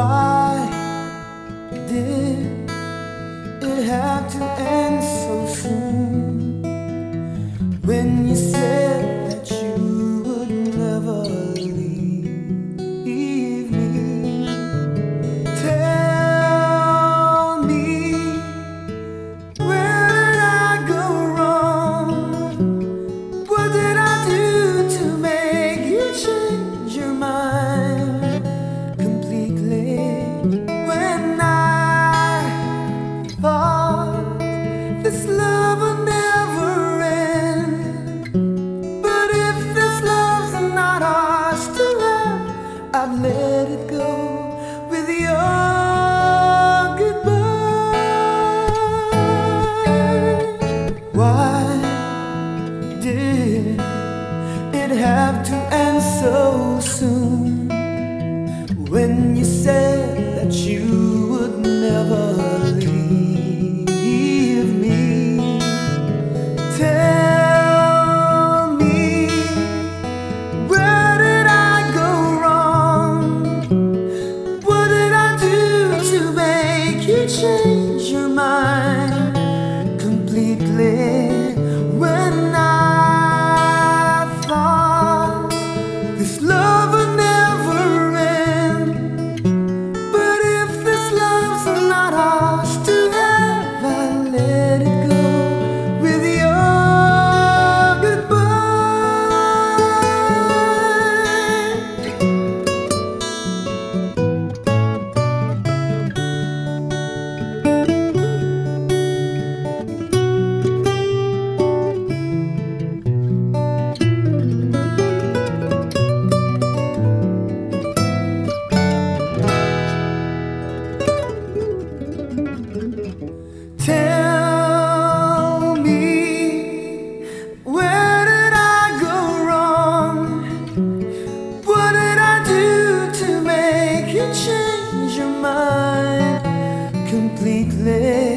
Why did it have to end so soon? have to end so soon. When you say weakly.